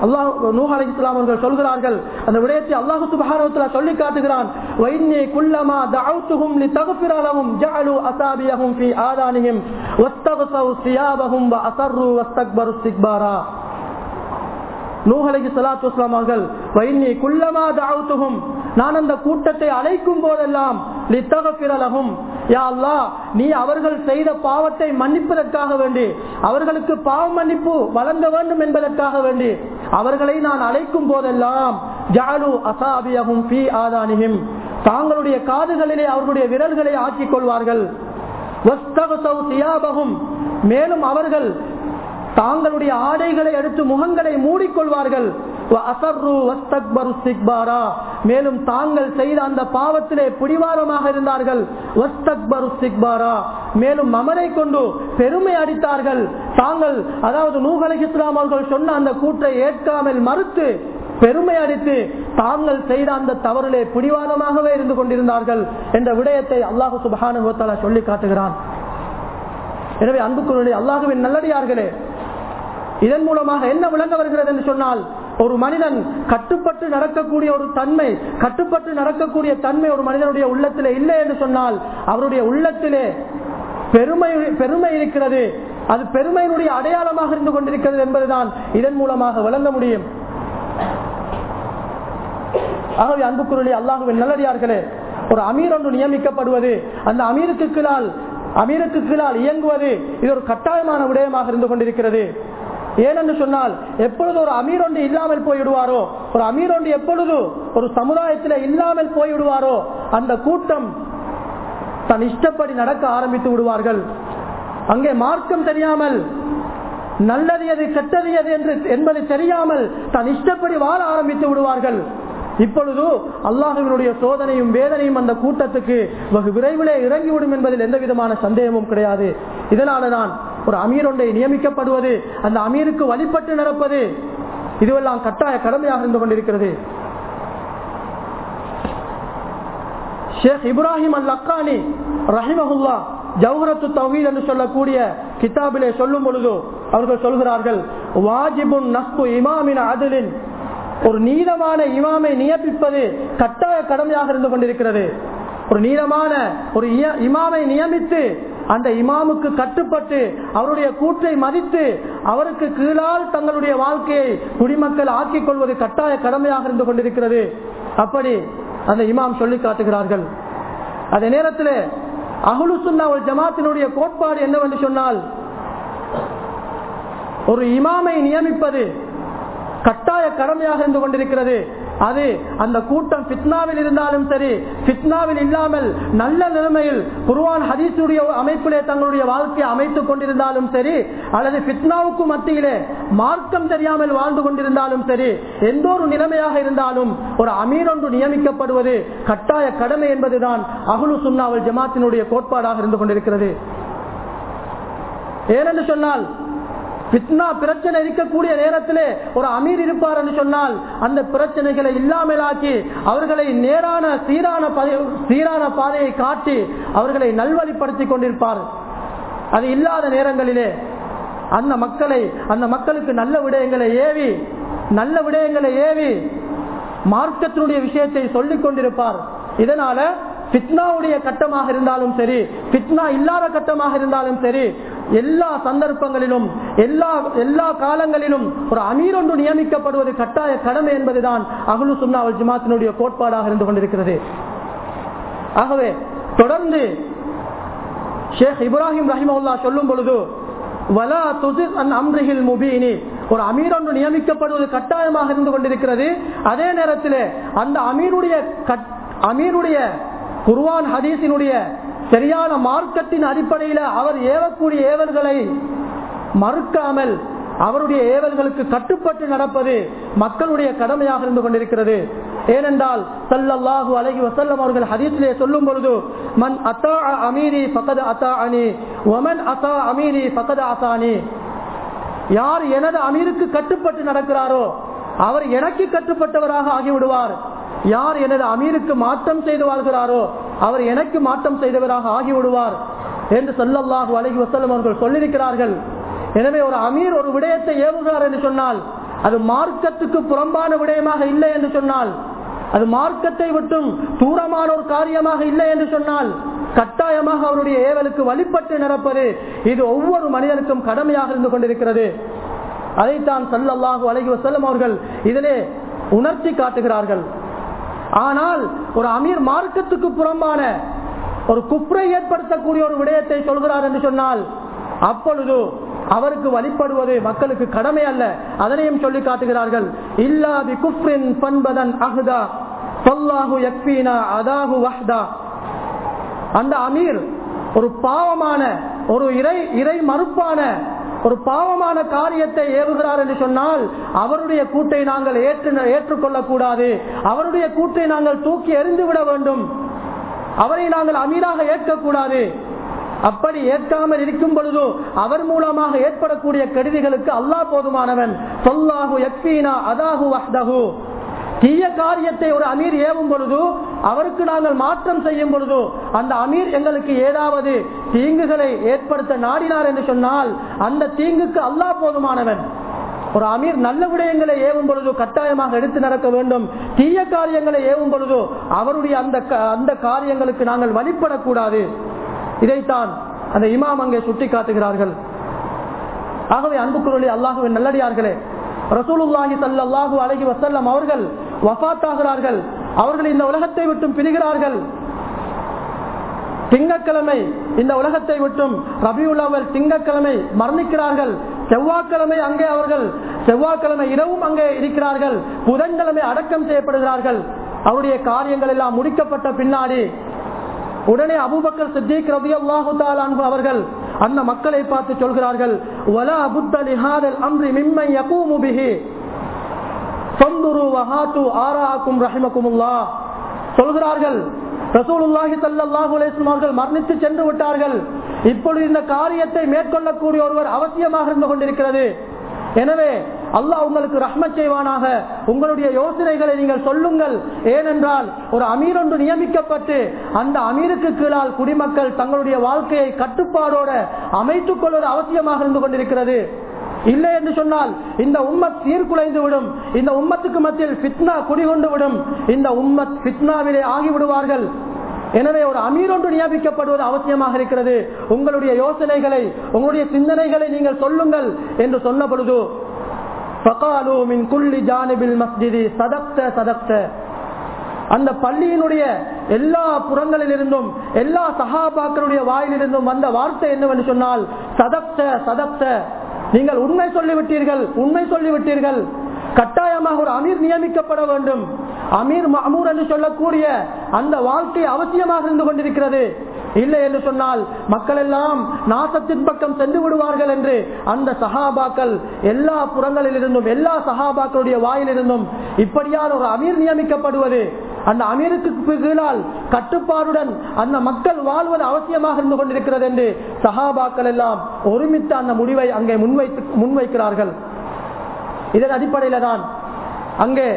அல்லாஹ் நூஹ் அலி இஸ்லாம் அவர்கள் சொல்கிறார்கள் அந்த விடயத்தை அல்லாஹு சுபஹானவத்தலா சொல்லி காட்டுகிறான் வைன்னி குல்லமா தஅவுத்துஹும் லிதக்ஃபிர லஹும் ஜஅலு அஸாபியஹும் ஃபீ ஆதானிஹிம் வஸ்தக்ஸவு சியாபஹும் வ அஸர்ரு வஸ்தக்பரு இஸ்திக்பாரா நூஹ் சலாத்து ஸலாத்து வஸலாம் அவர்கள் வைன்னி குல்லமா தாவுத்துகும் நான் அந்த கூட்டத்தை அழைக்கும் போதெல்லாம் லித்தகப்பிரலகும் யா அல்லா நீ அவர்கள் செய்த பாவத்தை மன்னிப்பதற்காக வேண்டி அவர்களுக்கு பாவ மன்னிப்பு வழங்க வேண்டும் என்பதற்காக வேண்டி அவர்களை நான் அழைக்கும் போதெல்லாம் ஜாலு அசாபியகும் பி ஆதானியும் தாங்களுடைய காதுகளிலே அவர்களுடைய விரல்களை ஆக்கிக் கொள்வார்கள். மேலும் அவர்கள் தாங்களுடைய ஆடைகளை எடுத்து முகங்களை மூடிக்கொள்வார்கள். வஸ்தக்பரு மேலும் தாங்கள் செய்த அந்த பாவத்திலே பிடிவாரமாக இருந்தார்கள். வஸ்தக்பரு மேலும் மமரை கொண்டு பெருமை அடித்தார்கள். தாங்கள் அதாவது நூகலை இஸ்லாம் அவர்கள் சொன்ன அந்த கூற்றை ஏற்காமல் மறுத்து பெருமை அடித்து தாங்கள் செய்த அந்த தவறிலே பிடிவாதமாகவே இருந்து கொண்டிருந்தார்கள் என்ற விடயத்தை அல்லாஹு சுபஹானுவத்தாலா சொல்லி காட்டுகிறான். எனவே அன்புக்குரிய அல்லாஹுவின் நல்லடியார்களே இதன் மூலமாக என்ன விளங்க வருகிறது என்று சொன்னால் ஒரு மனிதன் கட்டுப்பட்டு நடக்கக்கூடிய ஒரு தன்மை கட்டுப்பட்டு நடக்கக்கூடிய தன்மை ஒரு மனிதனுடைய உள்ளத்திலே இல்லை என்று சொன்னால் அவருடைய உள்ளத்திலே பெருமை பெருமை இருக்கிறது. அது பெருமையினுடைய அடையாளமாக இருந்து கொண்டிருக்கிறது என்பதுதான் இதன் மூலமாக விளங்க முடியும். ஆகவே அன்புக்குரிய அல்லாஹுவின் நல்லடியார்களே ஒரு அமீர் ஒன்று நியமிக்கப்படுவது அந்த அமீருக்கு கீழால் அமீருக்கு கீழால் இயங்குவது இது ஒரு கட்டாயமான விடயமாக இருந்து கொண்டிருக்கிறது. ஏனென்று சொன்னால் எப்பொழுது ஒரு அமீர் ஒன்று இல்லாமல் போய்விடுவாரோ ஒரு அமீர் ஒன்று எப்பொழுது ஒரு சமுதாயத்தில் இல்லாமல் போய்விடுவாரோ அந்த கூட்டம் தன் இஷ்டப்படி நடக்க ஆரம்பித்து விடுவார்கள். அங்கே மார்க்கம் தெரியாமல் நல்லது எது கெட்டது எது என்று என்பது தெரியாமல் தன் இஷ்டப்படி வாழ ஆரம்பித்து விடுவார்கள். இப்பொழுது அல்லாஹுவினுடைய சோதனையும் வேதனையும் அந்த கூட்டத்துக்கு வெகு விரைவிலே இறங்கிவிடும் என்பதில் எந்த விதமான சந்தேகமும் கிடையாது. இதனாலதான் ஒரு அமீர் ஒன்றை நியமிக்கப்படுவது அந்த அமீருக்கு வழிபட்டு நடப்பது இதுவெல்லாம் கட்டாய கடமையாக இருந்து கொண்டிருக்கிறது. ஷேக் இப்ராஹிம் அல் அக்கானி ரஹிமஹுல்லா ஜவுஹரத்து தௌஹீத் என்று சொல்லக்கூடிய கிதாபிலே சொல்லும் பொழுது அவர்கள் சொல்கிறார்கள் வாஜிபுன் நஸ்பு இமாமின் அதிலின் ஒரு நீளமான இமாமை நியமிப்பது கட்டாய கடமையாக இருந்து கொண்டிருக்கிறது. ஒரு நீளமான ஒரு இமாமை நியமித்து அந்த இமாமுக்கு கட்டுப்பட்டு அவருடைய கூற்றை மதித்து அவருக்கு கீழால் தங்களுடைய வாழ்க்கையை குடிமக்கள் ஆக்கிக் கொள்வது கட்டாய கடமையாக இருந்து கொண்டிருக்கிறது. அப்படி அந்த இமாம் சொல்லி காட்டுகிறார்கள். அதே நேரத்தில் அகுலு சுன்னா ஒரு ஜமாத்தினுடைய கோட்பாடு என்னவென்று சொன்னால் ஒரு இமாமை நியமிப்பது கட்டாய கடமையாக இருந்து கொண்டிருக்கிறது. அது அந்த கூட்டம் பித்னாவில் இருந்தாலும் சரி பித்னாவில் இல்லாமல் நல்ல நிலைமையில் குருவான் ஹதீசுடைய அமைப்பிலே தங்களுடைய வாழ்க்கையை அமைத்துக் கொண்டிருந்தாலும் சரி அல்லது பித்னாவுக்கு மத்தியிலே மார்க்கம் தெரியாமல் வாழ்ந்து கொண்டிருந்தாலும் சரி எந்த ஒரு நிலைமையாக இருந்தாலும் ஒரு அமீர் ஒன்று நியமிக்கப்படுவது கட்டாய கடமை என்பதுதான் அகுலு சுன்னாவல் ஜமாத்தினுடைய கோட்பாடாக இருந்து கொண்டிருக்கிறது. ஏனென்று சொன்னால் பித்னா பிரச்சனை இருக்கக்கூடிய நேரத்திலே ஒரு அமீர் இருப்பார் என்று சொன்னால் அந்த பிரச்சனைகளை இல்லாமலாக்கி அவர்களை நேரான சீரான சீரான பாதையை காட்டி அவர்களை நல்வழிப்படுத்தி கொண்டிருப்பார். அது இல்லாத நேரங்களிலே அந்த மக்களை அந்த மக்களுக்கு நல்ல விடயங்களை ஏவி நல்ல விடயங்களை ஏவி மார்க்கத்தினுடைய விஷயத்தை சொல்லிக் கொண்டிருப்பார். இதனால பித்னாவுடைய கட்டமாக இருந்தாலும் சரி பித்னா இல்லாத கட்டமாக இருந்தாலும் சரி எல்லா சந்தர்ப்பங்களிலும் எல்லா எல்லா காலங்களிலும் ஒரு அமீர் ஒன்று நியமிக்கப்படுவது கட்டாய கடமை என்பதுதான் அகுலு சுன்னாவல் ஜிமாத்தினுடைய கோட்பாடாக இருந்து கொண்டிருக்கிறது. ஆகவே தொடர்ந்து ஷேக் இப்ராஹிம் ரஹிமல்லா சொல்லும் பொழுது வலா துசிர் அன் அம்ரிஹில் முபீனி. ஒரு அமீர் ஒன்று நியமிக்கப்படுவது கட்டாயமாக இருந்து கொண்டிருக்கிறது. அதே நேரத்தில் அந்த அமீருடைய அமீருடைய குர்வான் ஹதீஸினுடைய சரியான மார்க்கத்தின் அடிப்படையில் அவர் ஏவக்கூடிய ஏவல்களை மறுக்காமல் அவருடைய ஏவல்களுக்கு கட்டுப்பட்டு நடப்பது மக்களுடைய கடமையாக இருந்து கொண்டிருக்கிறது. ஏனென்றால் சல்லல்லாஹு அலஹி வசல்லம் அவர்கள் ஹதீஸிலே சொல்லும் பொழுது மன் அத்தா அமீரி பக்கத அத்தா அணி ஒமன் அத்தா அமீரி பக்கது அசானி யார் எனது அமீருக்கு கட்டுப்பட்டு நடக்கிறாரோ அவர் எனக்கு கட்டுப்பட்டவராக ஆகிவிடுவார். யார் எனது அமீருக்கு மாற்றம் செய்து வாழ்கிறாரோ அவர் எனக்கு மாற்றம் செய்தவராக ஆகிவிடுவார் என்று சொல்லல்லாஹு அலஹி வசல்லம் அவர்கள் சொல்லியிருக்கிறார்கள். எனவே ஒரு அமீர் ஒரு விடயத்தை ஏவுகிறார் என்று சொன்னால் அது மார்க்கத்துக்கு புறம்பான விடயமாக இல்லை என்று சொன்னால் அது மார்க்கத்தை விட்டும் தூரமான ஒரு காரியமாக இல்லை என்று சொன்னால் கட்டாயமாக அவருடைய ஏவலுக்கு வழிபட்டு நிரப்பது இது ஒவ்வொரு மனிதனுக்கும் கடமையாக இருந்து கொண்டிருக்கிறது. அதைத்தான் சல்லல்லாஹு அலஹி வசல்லம் அவர்கள் இதிலே உணர்த்தி காட்டுகிறார்கள். ஆனால் ஒரு அமீர் மார்க்கத்துக்கு புறம்பான ஒரு குப்ரை ஏற்படுத்தக்கூடிய ஒரு விடயத்தை சொல்கிறார் என்று சொன்னால் அப்பொழுது அவருக்கு வழிபடுவது மக்களுக்கு கடமை அல்ல. அதனையும் சொல்லி காட்டுகிறார்கள். இல்லாதி குப்ரின் பண்பதன் அஹ்தா சொல்லாஹு யக்பீனா அதாஹு வஹ்தா. அந்த அமீர் ஒரு பாவமான ஒரு இறை இறை மறுப்பான ஒரு பாவமான காரியத்தை ஏவுகிறார் என்று சொன்னால் அவருடைய கூட்டை நாங்கள் ஏற்று ஏற்றுக்கொள்ளக் கூடாது அவருடைய கூட்டை நாங்கள் தூக்கி எறிந்து விட வேண்டும். அவரை நாங்கள் அமீராக ஏற்கக்கூடாது. அப்படி ஏற்காமல் இருக்கும் பொழுது அவர் மூலமாக ஏற்படக்கூடிய கெடுதிகளுக்கு அல்லாஹ் போதுமானவன். சொல்லாஹு எக்பீனா அதாஹு வஹ்தஹு. தீய காரியத்தை ஒரு அமீர் ஏவும் பொழுது அவருக்கு நாங்கள் மாற்றம் செய்யும் பொழுது அந்த அமீர் எங்களுக்கு ஏதாவது தீங்குகளை ஏற்படுத்த நாடினார் என்று சொன்னால் அந்த தீங்குக்கு அல்லாஹ் போதுமானவன். ஒரு அமீர் நல்ல விடயங்களை ஏவும் பொழுது கட்டாயமாக எடுத்து நடக்க வேண்டும். தீய காரியங்களை ஏவும் பொழுது அவருடைய அந்த அந்த காரியங்களுக்கு நாங்கள் வழிபடக்கூடாது. இதைத்தான் அந்த இமாம் அங்கே சுட்டி காட்டுகிறார்கள் ஆகவே அன்புக்குரலி அல்லாஹுவின் நல்லடியார்களே ரசூலுல்லாஹி சல்லாஹூ அழகி வசல்லம் அவர்கள் வஃத்தாகிறார்கள். அவர்கள் இந்த உலகத்தை விட்டும் பிரிகிறார்கள். திங்கக்கிழமை இந்த உலகத்தை விட்டும் ரபியுள்ளவர் திங்கக்கிழமை மரணிக்கிறார்கள். செவ்வாய்க்கிழமை அங்கே அவர்கள் செவ்வாய்க்கிழமை இரவும் அங்கே இருக்கிறார்கள். புதன்கிழமை அடக்கம் செய்யப்படுகிறார்கள். அவருடைய காரியங்கள் எல்லாம் முடிக்கப்பட்ட பின்னாடி உடனே அபுபக்கர் சித்திக் ரபி அல்லாஹு அன்பு அவர்கள் அந்த மக்களை பார்த்து சொல்கிறார்கள் சொல்கிறார்கள் ரசூலுல்லாஹி ஸல்லல்லாஹு அவர்கள் மரணித்து சென்று விட்டார்கள். இப்பொழுது இந்த காரியத்தை மேற்கொள்ளக்கூடிய ஒருவர் அவசியமாக இருந்து கொண்டிருக்கிறது. எனவே அல்லாஹ் உங்களுக்கு ரஹ்ம செய்வானாக. உங்களுடைய யோசனைகளை நீங்கள் சொல்லுங்கள். ஏனென்றால் ஒரு அமீர் ஒன்று நியமிக்கப்பட்டு அந்த அமீருக்கு கீழால் குடிமக்கள் தங்களுடைய வாழ்க்கையை கட்டுப்பாடோட அமைத்துக் கொள்வது அவசியமாக இருந்து கொண்டிருக்கிறது. இல்லை என்று சொன்னால் இந்த உம்மத் சீர்குலைந்து விடும் இந்த உம்மத்துக்கு மத்தியில் பித்னா குடிகொண்டு விடும் இந்த உம்மத் பித்னாவிலே ஆகிவிடுவார்கள். எனவே ஒரு அமீர் ஒன்று நியமிக்கப்படுவது அவசியமாக இருக்கிறது. உங்களுடைய யோசனைகளை உங்களுடைய சிந்தனைகளை நீங்கள் சொல்லுங்கள் என்று சொன்ன பொழுது அந்த பள்ளியினுடைய எல்லா புறங்களிலிருந்தும் எல்லா சகாபாக்களுடைய வாயிலிருந்தும் வந்த வார்த்தை என்னவென்று சொன்னால் சதப்த சதப்த. நீங்கள் உண்மை சொல்லிவிட்டீர்கள் உண்மை சொல்லிவிட்டீர்கள். கட்டாயமாக ஒரு அமீர் நியமிக்கப்பட வேண்டும். அமீர் அமூர் என்று சொல்லக்கூடிய அந்த வாழ்க்கை அவசியமாக இருந்து கொண்டிருக்கிறது. இல்லை என்று சொன்னால் மக்கள் எல்லாம் நாசத்தின் பக்கம் சென்று விடுவார்கள் என்று அந்த சஹாபாக்கள் எல்லா புறங்களில் இருந்தும் எல்லா சஹாபாக்களுடைய வாயிலிருந்தும் இப்படியான ஒரு அமீர் நியமிக்கப்படுவது அந்த அமீருக்கு கீழால் கட்டுப்பாடுடன் அந்த மக்கள் வாழ்வது அவசியமாக இருந்து கொண்டிருக்கிறது என்று சஹாபாக்கள் எல்லாம் ஒருமித்த அந்த முடிவை அங்கே முன்வைத்து முன்வைக்கிறார்கள். இதன் அடிப்படையில தான் அங்கே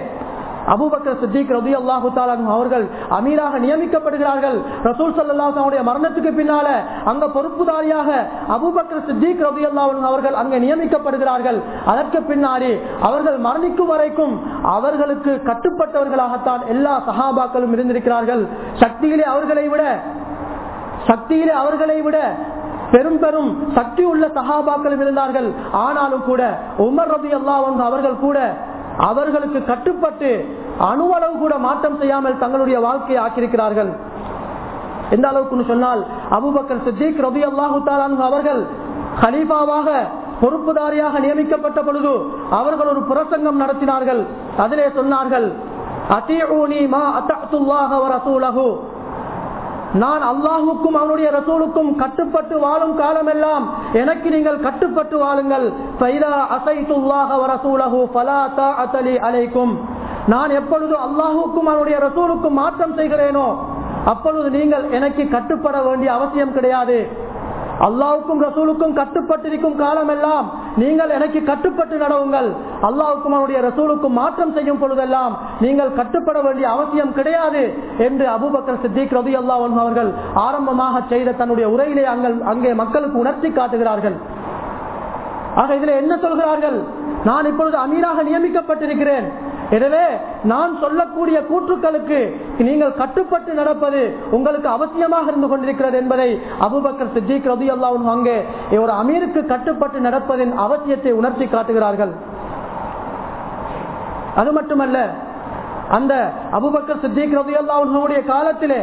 அபுபக்கர் சித்திக் ரதி அல்லாஹு அவர்கள் அமீராக நியமிக்கப்படுகிறார்கள். ரசூல் சல்லாஹனுடைய மரணத்துக்கு பின்னால அங்க பொறுப்புதாரியாக அபுபக்கர் சித்திக் ரதி அல்லாஹ் அவர்கள் அங்கே நியமிக்கப்படுகிறார்கள். அதற்கு பின்னாடி அவர்கள் மரணிக்கும் வரைக்கும் அவர்களுக்கு கட்டுப்பட்டவர்களாகத்தான் எல்லா சகாபாக்களும் இருந்திருக்கிறார்கள். சக்தியிலே அவர்களை விட சக்தியிலே அவர்களை விட பெரும் பெரும் சக்தி உள்ள சகாபாக்களும் இருந்தார்கள். ஆனாலும் கூட உமர் ரபி அல்லா அவர்கள் கூட அவர்களுக்கு கட்டுப்பட்டு அணுவளவு கூட மாற்றம் செய்யாமல் தங்களுடைய வாழ்க்கையை ஆக்கியிருக்கிறார்கள். எந்த அளவுக்கு சொன்னால் அபுபக்கர் சித்திக் ரபி அல்லாஹு அவர்கள் ஹலீஃபாவாக பொறுப்புதாரியாக நியமிக்கப்பட்ட பொழுது அவர்கள் ஒரு புரசங்கம் நடத்தினார்கள். அதிலே சொன்னார்கள் நான் அல்லாஹுக்கும் அவனுடைய ரசூலுக்கும் கட்டுப்பட்டு வாழும் காலம் எல்லாம் எனக்கு நீங்கள் கட்டுப்பட்டு வாழுங்கள். அலைக்கும். நான் எப்பொழுது அல்லாஹுக்கும் அவனுடைய ரசூலுக்கும் மாற்றம் செய்கிறேனோ அப்பொழுது நீங்கள் எனக்கு கட்டுப்பட வேண்டிய அவசியம் கிடையாது. அல்லாவுக்கும் ரசூலுக்கும் கட்டுப்பட்டிருக்கும் காலம் எல்லாம் நீங்கள் எனக்கு கட்டுப்பட்டு நடவுங்கள். அல்லாவுக்கும் அவனுடைய ரசூலுக்கும் மாற்றம் செய்யும் பொழுதெல்லாம் நீங்கள் கட்டுப்பட வேண்டிய அவசியம் கிடையாது என்று அபுபக்கர் சித்திக் ரபி அல்லா அவர்கள் ஆரம்பமாக செய்த தன்னுடைய உரையிலே அங்கே மக்களுக்கு உணர்த்தி காட்டுகிறார்கள். ஆக இதுல என்ன சொல்கிறார்கள்? நான் இப்பொழுது அமீராக நியமிக்கப்பட்டிருக்கிறேன். எனவே நான் சொல்லக்கூடிய கூற்றுக்களுக்கு நீங்கள் கட்டுப்பட்டு நடப்பது உங்களுக்கு அவசியமாக இருந்து கொண்டிருக்கிறது என்பதை அபுபக்கர் சித்திக் ரபி அல்லாவும் அங்கே ஒரு அமீருக்கு கட்டுப்பட்டு நடப்பதின் அவசியத்தை உணர்த்தி காட்டுகிறார்கள். அது மட்டுமல்ல அந்த அபுபக்கர் சித்திக் ரபி அல்லாவுடைய காலத்திலே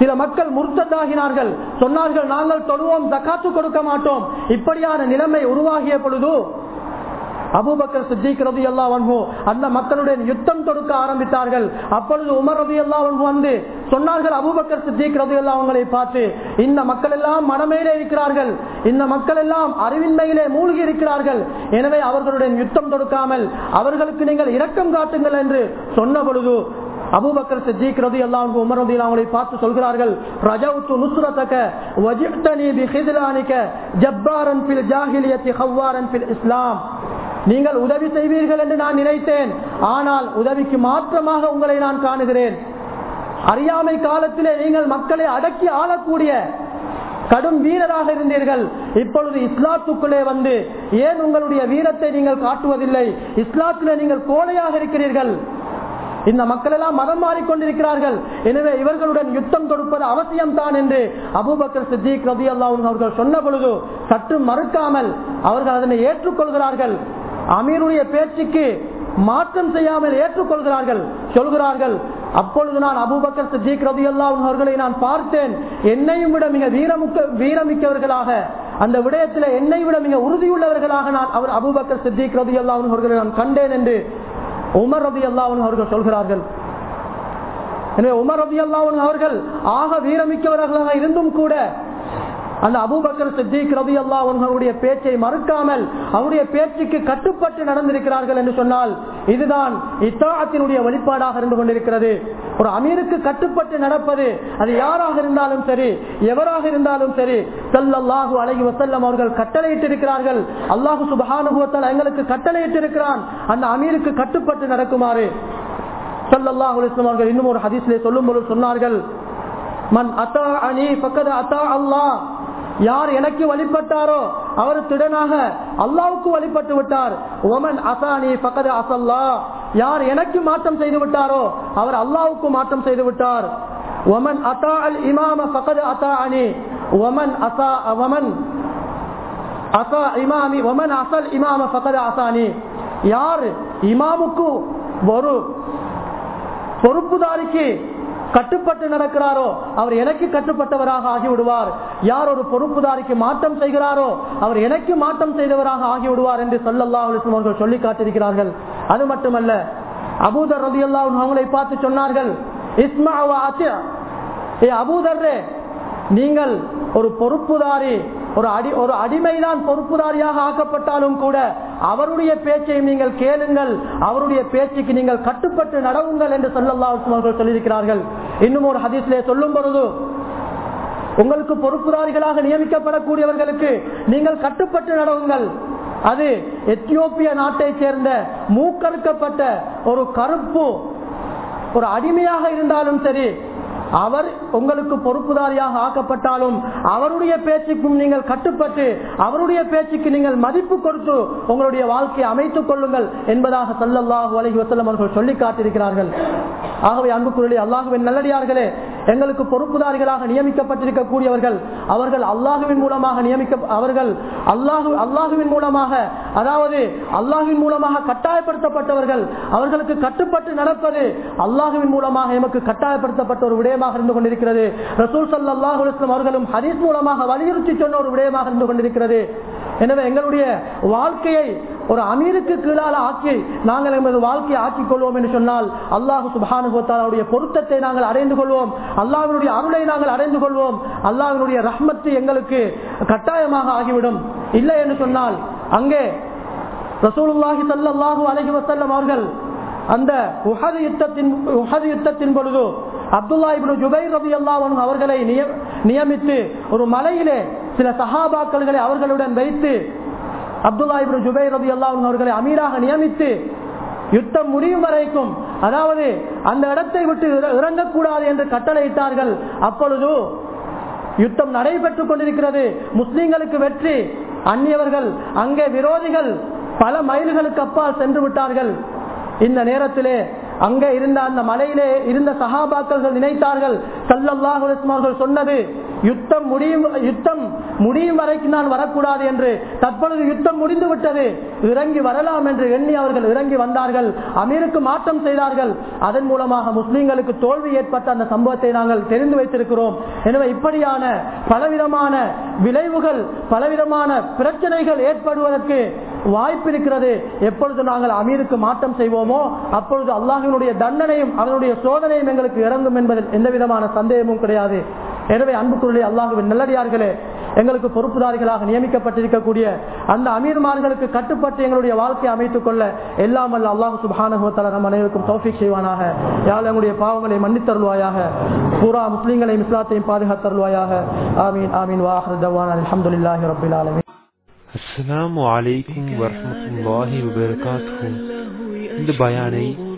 சில மக்கள் முர்த்ததாகினார்கள். சொன்னார்கள் நாங்கள் தொழுவோம் தக்காத்து கொடுக்க மாட்டோம். இப்படியான நிலைமை உருவாகிய பொழுது அபூபக்கர் சித்திக் ரவி அல்லா வன்ஹு அந்த மக்களுடன் யுத்தம் தொடுக்க ஆரம்பித்தார்கள். அப்பொழுது உமர் ரவி அல்லா வந்து சொன்னார்கள் அபூபக்கர் சித்திக் ரவி அல்லா அவங்களை பார்த்து இந்த மக்கள் எல்லாம் மனமேலே இருக்கிறார்கள். இந்த மக்கள் எல்லாம் அறிவின்மையிலே மூழ்கி இருக்கிறார்கள். எனவே அவர்களுடன் யுத்தம் தொடுக்காமல் அவர்களுக்கு நீங்கள் இரக்கம் காட்டுங்கள் என்று சொன்ன பொழுது அபூபக்கர் சித்திக் ரதி அல்லாஹ் உமர் ரதி அவங்களை பார்த்து சொல்கிறார்கள் ரஜவுத்து நுஸ்ரதக வஜித்தனி பி ஹித்லானிக ஜப்பாரன் பில் ஜாஹிலியத்தி ஹவ்வாரன் பில் இஸ்லாம். நீங்கள் உதவி செய்வீர்கள் என்று நான் நினைத்தேன். ஆனால் உதவிக்கு மாற்றமாக உங்களை நான் காணுகிறேன். அறியாமை காலத்திலே நீங்கள் மக்களை அடக்கி ஆளக்கூடிய கடும் வீரராக இருந்தீர்கள். இப்பொழுது இஸ்லாத்துக்குள்ளே வந்து ஏன் உங்களுடைய வீரத்தை நீங்கள் காட்டுவதில்லை? இஸ்லாத்திலே நீங்கள் கோழையாக இருக்கிறீர்கள். இந்த மக்கள் எல்லாம் மதம் மாறிக்கொண்டிருக்கிறார்கள். எனவே இவர்களுடன் யுத்தம் கொடுப்பது அவசியம் தான் என்று அபுபக்கர் சித்திக் ரதி அல்லா அவர்கள் சொன்ன பொழுது சற்று மறுக்காமல் அவர்கள் அதனை ஏற்றுக்கொள்கிறார்கள். அமீருடைய பேச்சுக்கு மாற்றம் செய்யாமல் ஏற்றுக்கொள்கிறார்கள் சொல்கிறார்கள் அப்பொழுது நான் அபூபக்கர் சித்திக் ரவி அல்லா அவர்களை நான் பார்த்தேன். என்னையும் விட மிக வீரமுக்க வீரமிக்கவர்களாக அந்த விடயத்தில் என்னை விட மிக உறுதியுள்ளவர்களாக நான் அவர் அபுபக்கர் சித்திக் ரவி அல்லா அவர்களை நான் கண்டேன் என்று உமர் ரவி அல்லா அவர்கள் சொல்கிறார்கள். எனவே உமர் ரவி அல்லா அவர்கள் ஆக வீரமிக்கவர்களாக இருந்தும் கூட அந்த அபூபக்கர் சித்திக் ரவி அல்லா அவர்களுடைய பேச்சை மறுக்காமல் அவருடைய பேச்சுக்கு கட்டுப்பட்டு நடந்திருக்கிறார்கள் என்று சொன்னால் இதுதான் இத்தாத்தினுடைய வெளிப்பாடாக இருந்து கொண்டிருக்கிறது. ஒரு அமீருக்கு கட்டுப்பட்டு நடப்பது அது யாராக இருந்தாலும் சரி எவராக இருந்தாலும் சரி சல்லல்லாஹு அழகி வசல்லம் அவர்கள் கட்டளையிட்டு இருக்கிறார்கள் அல்லாஹு சுபானுபவத்தால் எங்களுக்கு கட்டளையிட்டு இருக்கிறான் அந்த அமீருக்கு கட்டுப்பட்டு நடக்குமாறு சல்லல்லாஹு அலிஸ்லாம் அவர்கள் இன்னும் ஒரு ஹதீஸ்லே சொல்லும் பொழுது சொன்னார்கள் மன் அத்தா அனி பக்கத அத்தா அல்லாஹ். யார் எனக்கு வழிபட்டாரோ அவர் திடனாக அல்லாவுக்கு வழிபட்டு விட்டார். ஒமன் அசானி பக்கது அசல்லா. யார் எனக்கு மாற்றம் செய்து விட்டாரோ அவர் அல்லாவுக்கு மாற்றம் செய்து விட்டார். ஒமன் அசா அல் இமாம பக்கது அசா அணி ஒமன் அசா ஒமன் அசா இமாமி. ஒமன் அசல் இமாம பக்கது அசானி. யார் இமாமுக்கு ஒரு பொறுப்புதாரிக்கு கட்டுப்பட்டு நடக்கிறாரோ அவர் எனக்கு கட்டுப்பட்டவராக ஆகிவிடுவார். யார் ஒரு பொறுப்புதாரிக்கு மாற்றம் செய்கிறாரோ அவர் எனக்கு மாற்றம் செய்தவராக ஆகிவிடுவார் என்று சொல்லல்லா அவர்கள் சொல்லி காட்டிருக்கிறார்கள் அது மட்டுமல்ல அபூதர் ரதி அல்லா அவங்களை பார்த்து சொன்னார்கள் இஸ்மா ஏ அபூதர்ரே நீங்கள் ஒரு பொறுப்புதாரி ஒரு அடி ஒரு அடிமைதான் பொறுப்புதாரியாக ஆக்கப்பட்டாலும் கூட அவருடைய பேச்சை நீங்கள் கேளுங்கள். அவருடைய பேச்சுக்கு நீங்கள் கட்டுப்பட்டு நடவுங்கள் என்று சொல்லல்லா அவர்கள் சொல்லியிருக்கிறார்கள். இன்னும் ஒரு ஹதீஸ்லே சொல்லும் பொழுது உங்களுக்கு பொறுப்புதாரிகளாக நியமிக்கப்படக்கூடியவர்களுக்கு நீங்கள் கட்டுப்பட்டு நடவுங்கள். அது எத்தியோப்பிய நாட்டை சேர்ந்த மூக்கறுக்கப்பட்ட ஒரு கருப்பு ஒரு அடிமையாக இருந்தாலும் சரி அவர் உங்களுக்கு பொறுப்புதாரியாக ஆக்கப்பட்டாலும் அவருடைய பேச்சுக்கும் நீங்கள் கட்டுப்பட்டு அவருடைய பேச்சுக்கு நீங்கள் மதிப்பு கொடுத்து உங்களுடைய வாழ்க்கையை அமைத்துக் கொள்ளுங்கள் என்பதாக சல்லல்லாஹு அலஹி வசல்லம் அவர்கள் சொல்லி காட்டியிருக்கிறார்கள். ஆகவே அன்புக்குரிய அல்லாஹுவின் நல்லடியார்களே எங்களுக்கு பொறுப்புதாரிகளாக நியமிக்கப்பட்டிருக்கக்கூடியவர்கள் அவர்கள் அல்லாஹுவின் மூலமாக நியமிக்க அவர்கள் அல்லாஹு அல்லாஹுவின் மூலமாக அதாவது அல்லாஹுவின் மூலமாக கட்டாயப்படுத்தப்பட்டவர்கள் அவர்களுக்கு கட்டுப்பட்டு நடப்பது அல்லாஹுவின் மூலமாக எமக்கு கட்டாயப்படுத்தப்பட்ட ஒரு விடயமாக இருந்து கொண்டிருக்கிறது. ரசூல் சல்லாஹ் அவர்களும் ஹரீஸ் மூலமாக வலியுறுத்தி சொன்ன ஒரு விடயமாக இருந்து கொண்டிருக்கிறது. எனவே எங்களுடைய வாழ்க்கையை ஒரு அமீருக்கு கீழால ஆக்கி நாங்கள் எமது வாழ்க்கையை ஆக்கிக் கொள்வோம் என்று சொன்னால் அல்லாஹு சுபானுடைய பொருத்தத்தை நாங்கள் அடைந்து கொள்வோம். அல்லாவினுடைய அருளை நாங்கள் அடைந்து கொள்வோம். அல்லாவினுடைய ரஹ்மத்து எங்களுக்கு கட்டாயமாக ஆகிவிடும். இல்லை என்று சொன்னால் அங்கே ரசூலுல்லாஹி சல்லாஹூ அலஹி வசல்லம் அவர்கள் அந்த உஹது யுத்தத்தின் உஹது யுத்தத்தின் பொழுது அப்துல்லா இப்னு ஜுபைர் ரபி அல்லாஹ் அவர்களை நியமித்து ஒரு மலையிலே சில சஹாபாக்கள்களை அவர்களுடன் வைத்து அப்துல்லா இப்னு ஜுபை ரபி அல்லாஹ் அவர்களை அமீராக நியமித்து யுத்தம் முடியும் வரைக்கும் அதாவது அந்த இடத்தை விட்டு இறங்கக்கூடாது என்று கட்டளையிட்டார்கள். அப்பொழுது யுத்தம் நடைபெற்றுக் கொண்டிருக்கிறது. முஸ்லிம்களுக்கு வெற்றி. அந்நியவர்கள் அங்கே விரோதிகள் பல மைல்களுக்கு அப்பால் சென்று விட்டார்கள். இந்த நேரத்திலே அங்கே இருந்த அந்த மலையிலே இருந்த சகாபாக்கள் நினைத்தார்கள். சல்லாஹ் சொன்னது யுத்தம் முடியும் யுத்தம் முடியும் வரைக்கும் நான் வரக்கூடாது என்று தற்பொழுது யுத்தம் முடிந்து விட்டது இறங்கி வரலாம் என்று எண்ணி அவர்கள் இறங்கி வந்தார்கள். அமீருக்கு மாற்றம் செய்தார்கள். அதன் மூலமாக முஸ்லீம்களுக்கு தோல்வி ஏற்பட்ட அந்த சம்பவத்தை நாங்கள் தெரிந்து வைத்திருக்கிறோம். எனவே இப்படியான பலவிதமான விளைவுகள் பலவிதமான பிரச்சனைகள் ஏற்படுவதற்கு வாய்ப்பு இருக்கிறது. எப்பொழுது நாங்கள் அமீருக்கு மாற்றம் செய்வோமோ அப்பொழுது அல்லாஹினுடைய தண்டனையும் அதனுடைய சோதனையும் எங்களுக்கு இறங்கும் என்பதில் எந்த விதமான சந்தேகமும் கிடையாது. எனவே அன்புக்குள்ளே அல்லாஹுவின் நல்லடியார்களே எங்களுக்கு பொறுப்புதாரிகளாக நியமிக்கப்பட்டிருக்கக்கூடிய அந்த அமீர்மார்களுக்கு கட்டுப்பட்டு எங்களுடைய வாழ்க்கையை அமைத்துக் கொள்ள எல்லாம் அல்ல அல்லாஹு சுபானுவத்தால நம் அனைவருக்கும் தௌஃபிக் செய்வானாக. யாழ் எங்களுடைய பாவங்களை மன்னித்தருள்வாயாக? பூரா முஸ்லீம்களையும் இஸ்லாத்தையும் பாதுகாத்தருள்வாயாக. ஆமீன் ஆமீன். வாஹர் தவான். அலமதுல்லாஹி ரபில் ஆலமி
அஸ்லாம் வலைக்கும் வரமத்துல்லாஹி வபரகாத்துஹு இந்த பயானை